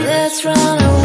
Let's run away.